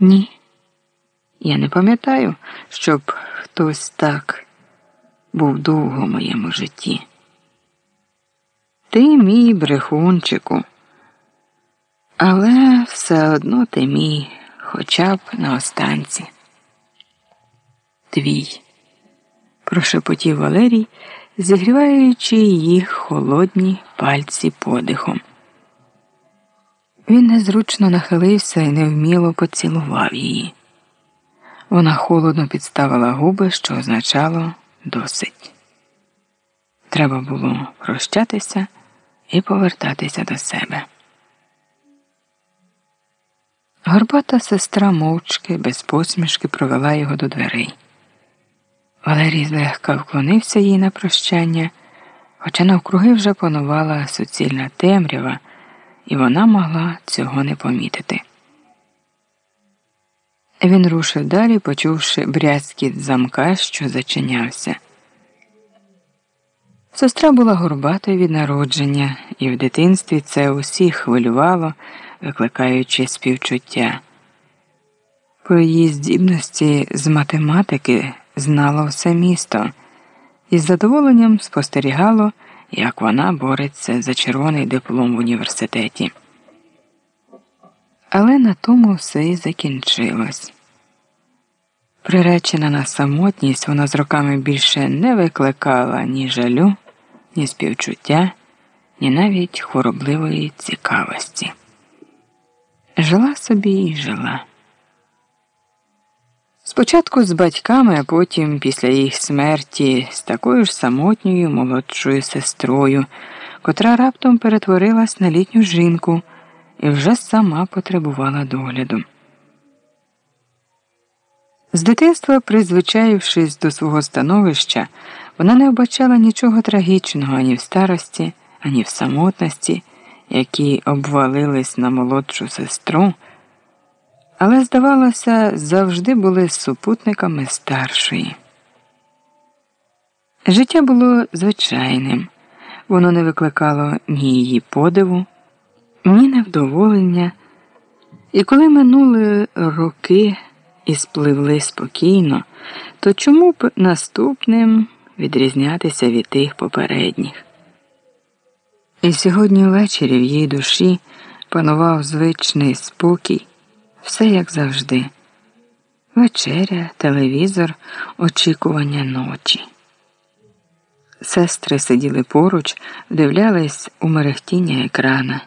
Ні. Я не пам'ятаю, щоб хтось так був довго в моєму житті. Ти мій брехунчику, але все одно ти мій, хоча б на останці. Твій, прошепотів Валерій, зігріваючи їх холодні пальці подихом. Він незручно нахилився і невміло поцілував її. Вона холодно підставила губи, що означало досить. Треба було прощатися і повертатися до себе. Горбата сестра мовчки без посмішки провела його до дверей. Валерій злегка вклонився їй на прощання, хоча навкруги вже панувала суцільна темрява, і вона могла цього не помітити. Він рушив далі, почувши брязкіт замка, що зачинявся. Сестра була горбатою від народження, і в дитинстві це усіх хвилювало, викликаючи співчуття. Про її здібності з математики знало все місто і з задоволенням спостерігало, як вона бореться за червоний диплом в університеті. Але на тому все і закінчилось. Приречена на самотність, вона з роками більше не викликала ні жалю, ні співчуття, ні навіть хворобливої цікавості. Жила собі і жила. Спочатку з батьками, а потім, після їх смерті, з такою ж самотньою молодшою сестрою, котра раптом перетворилась на літню жінку і вже сама потребувала догляду. З дитинства, призвичаївшись до свого становища, вона не вбачала нічого трагічного ані в старості, ані в самотності, які обвалились на молодшу сестру, але, здавалося, завжди були супутниками старшої. Життя було звичайним, воно не викликало ні її подиву, ні невдоволення, і коли минули роки і спливли спокійно, то чому б наступним відрізнятися від тих попередніх? І сьогодні ввечері в її душі панував звичний спокій, все як завжди. Вечеря, телевізор, очікування ночі. Сестри сиділи поруч, вдивлялись у мерехтіння екрана.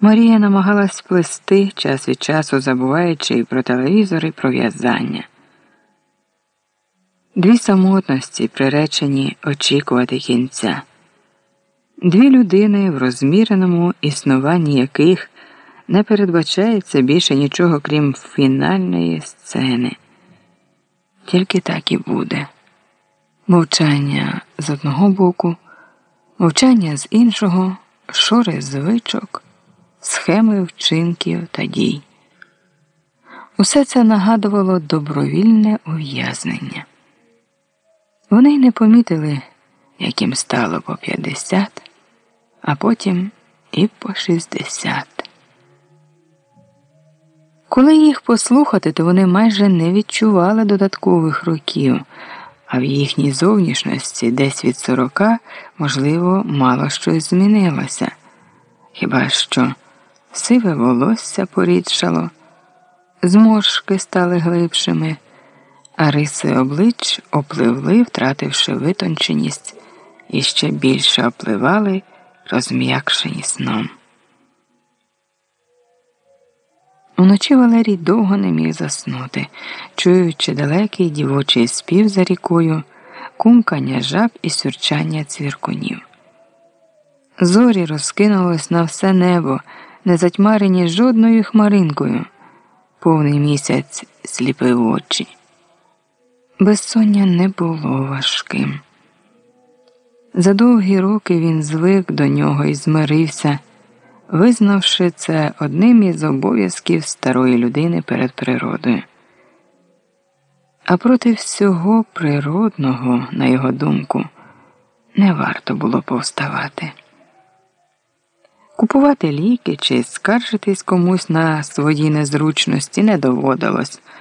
Марія намагалась плести час від часу, забуваючи і про телевізор, і про в'язання. Дві самотності приречені очікувати кінця, дві людини, в розміреному існуванні яких не передбачається більше нічого, крім фінальної сцени. Тільки так і буде. Мовчання з одного боку, мовчання з іншого, шори звичок схеми вчинків та дій. Усе це нагадувало добровільне ув'язнення. Вони й не помітили, яким стало по 50, а потім і по 60. Коли їх послухати, то вони майже не відчували додаткових років, а в їхній зовнішності десь від 40, можливо, мало щось змінилося. Хіба що сиве волосся порідшало, зморшки стали глибшими, а риси облич опливли, втративши витонченість, і ще більше опливали, розм'якшені сном. Уночі Валерій довго не міг заснути, чуючи далекий дівочий спів за рікою, кумкання жаб і сюрчання цвіркунів. Зорі розкинулось на все небо не затьмарені жодною хмаринкою. Повний місяць сліпив очі. Безсоння не було важким. За довгі роки він звик до нього і змирився, визнавши це одним із обов'язків старої людини перед природою. А проти всього природного, на його думку, не варто було повставати. Купувати ліки чи скаржитись комусь на свої незручності не доводилось.